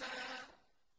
السَّاعَةِ